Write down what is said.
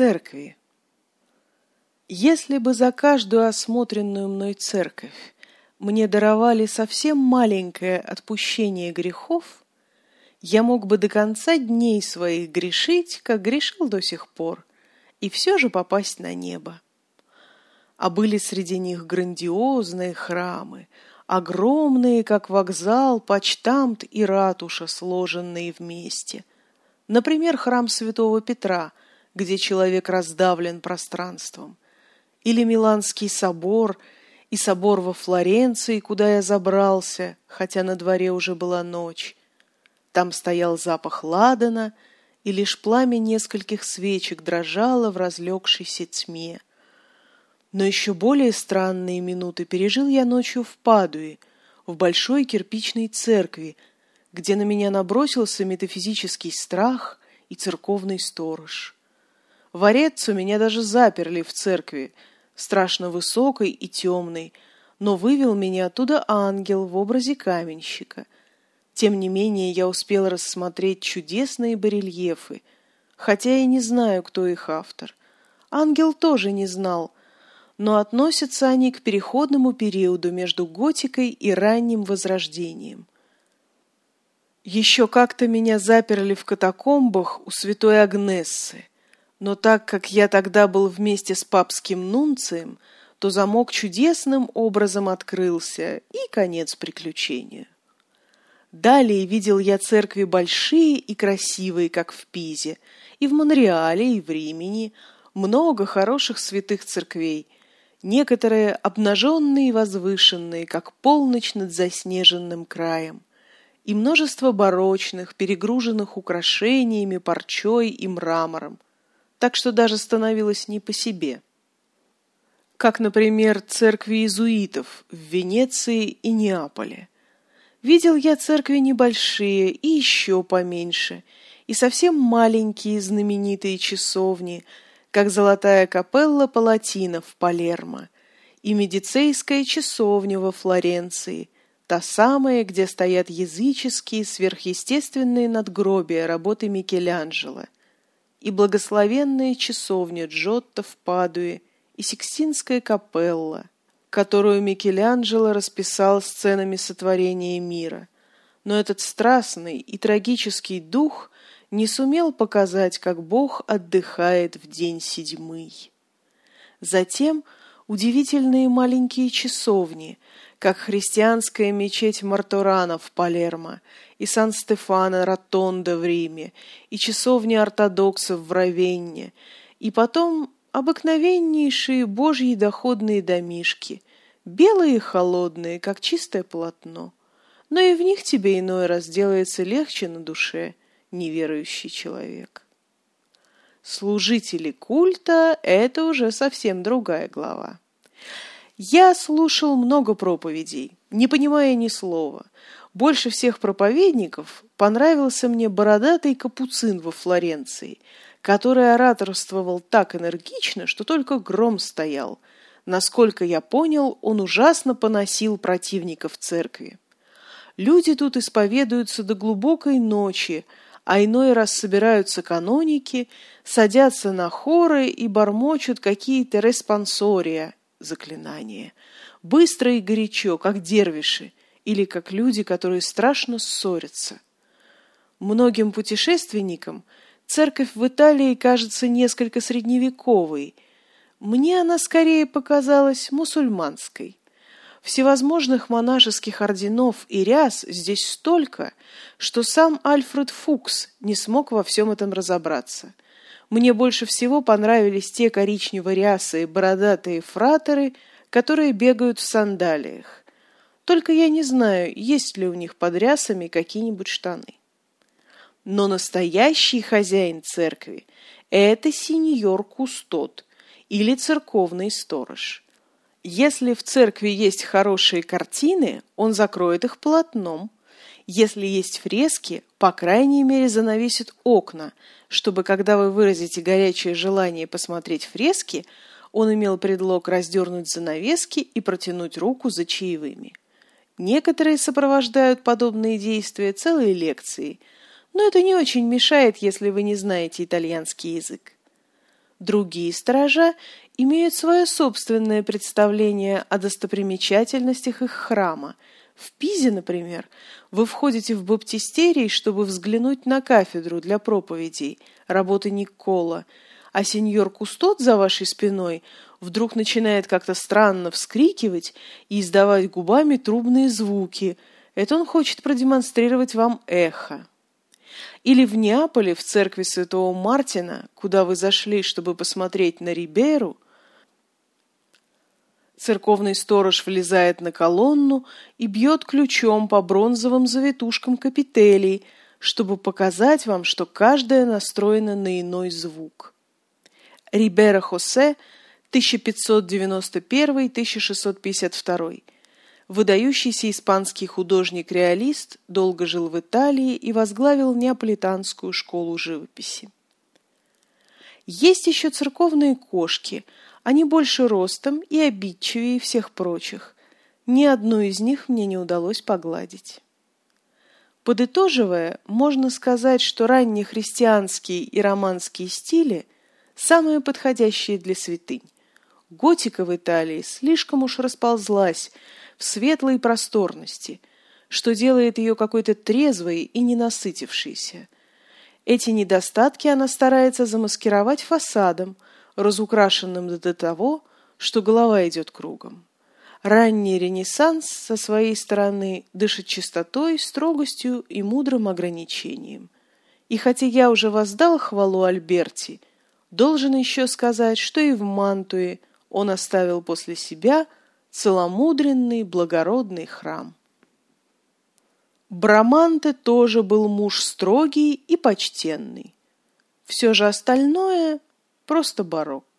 церкви. Если бы за каждую осмотренную мной церковь мне даровали совсем маленькое отпущение грехов, я мог бы до конца дней своих грешить, как грешил до сих пор, и все же попасть на небо. А были среди них грандиозные храмы, огромные, как вокзал, почтамт и ратуша, сложенные вместе. Например, храм святого Петра, где человек раздавлен пространством, или Миланский собор, и собор во Флоренции, куда я забрался, хотя на дворе уже была ночь. Там стоял запах ладана, и лишь пламя нескольких свечек дрожало в разлегшейся тьме. Но еще более странные минуты пережил я ночью в Падуе, в большой кирпичной церкви, где на меня набросился метафизический страх и церковный сторож. В Ореццо меня даже заперли в церкви, страшно высокой и темной, но вывел меня оттуда ангел в образе каменщика. Тем не менее я успел рассмотреть чудесные барельефы, хотя и не знаю, кто их автор. Ангел тоже не знал — но относятся они к переходному периоду между готикой и ранним возрождением. Еще как-то меня заперли в катакомбах у святой Агнессы, но так как я тогда был вместе с папским нунцием, то замок чудесным образом открылся, и конец приключения. Далее видел я церкви большие и красивые, как в Пизе, и в Монреале, и в Римени, много хороших святых церквей – некоторые обнаженные и возвышенные, как полночь над заснеженным краем, и множество барочных, перегруженных украшениями, парчой и мрамором, так что даже становилось не по себе. Как, например, церкви иезуитов в Венеции и Неаполе. Видел я церкви небольшие и еще поменьше, и совсем маленькие знаменитые часовни – как золотая капелла Палатина в Палермо и медицейская часовня во Флоренции, та самая, где стоят языческие сверхъестественные надгробия работы Микеланджело, и благословенная часовня Джотто в Падуе и Сикстинская капелла, которую Микеланджело расписал сценами сотворения мира. Но этот страстный и трагический дух не сумел показать, как Бог отдыхает в день седьмый. Затем удивительные маленькие часовни, как христианская мечеть Мартурана в Палермо и Сан-Стефано Ротондо в Риме, и часовни ортодоксов в Равенне, и потом обыкновеннейшие божьи доходные домишки, белые и холодные, как чистое полотно. Но и в них тебе иной раз делается легче на душе, неверующий человек. Служители культа – это уже совсем другая глава. Я слушал много проповедей, не понимая ни слова. Больше всех проповедников понравился мне бородатый капуцин во Флоренции, который ораторствовал так энергично, что только гром стоял. Насколько я понял, он ужасно поносил противников церкви. Люди тут исповедуются до глубокой ночи, а иной раз собираются каноники, садятся на хоры и бормочут какие-то респонсория, заклинания, быстро и горячо, как дервиши, или как люди, которые страшно ссорятся. Многим путешественникам церковь в Италии кажется несколько средневековой. Мне она скорее показалась мусульманской. Всевозможных монашеских орденов и ряс здесь столько, что сам Альфред Фукс не смог во всем этом разобраться. Мне больше всего понравились те коричнево-рясые бородатые фратеры, которые бегают в сандалиях. Только я не знаю, есть ли у них под рясами какие-нибудь штаны. Но настоящий хозяин церкви – это сеньор Кустот или церковный сторож – если в церкви есть хорошие картины, он закроет их полотном. Если есть фрески, по крайней мере занавесит окна, чтобы, когда вы выразите горячее желание посмотреть фрески, он имел предлог раздернуть занавески и протянуть руку за чаевыми. Некоторые сопровождают подобные действия целой лекцией, но это не очень мешает, если вы не знаете итальянский язык. Другие сторожа имеют свое собственное представление о достопримечательностях их храма. В Пизе, например, вы входите в баптистерий, чтобы взглянуть на кафедру для проповедей, работы Никола, а сеньор Кустот за вашей спиной вдруг начинает как-то странно вскрикивать и издавать губами трубные звуки. Это он хочет продемонстрировать вам эхо. Или в Неаполе, в церкви святого Мартина, куда вы зашли, чтобы посмотреть на Риберу, церковный сторож влезает на колонну и бьет ключом по бронзовым завитушкам капителей, чтобы показать вам, что каждая настроена на иной звук. Рибера Хосе, 1591-1652 Выдающийся испанский художник-реалист долго жил в Италии и возглавил неаполитанскую школу живописи. Есть еще церковные кошки. Они больше ростом и обидчивее всех прочих. Ни одну из них мне не удалось погладить. Подытоживая, можно сказать, что раннехристианские и романские стили – самые подходящие для святынь. Готика в Италии слишком уж расползлась – в светлой просторности, что делает ее какой-то трезвой и ненасытившейся. Эти недостатки она старается замаскировать фасадом, разукрашенным до того, что голова идет кругом. Ранний Ренессанс со своей стороны дышит чистотой, строгостью и мудрым ограничением. И хотя я уже воздал хвалу Альберти, должен еще сказать, что и в Мантуе он оставил после себя – целомудренный, благородный храм. Браманте тоже был муж строгий и почтенный. Все же остальное просто барокко.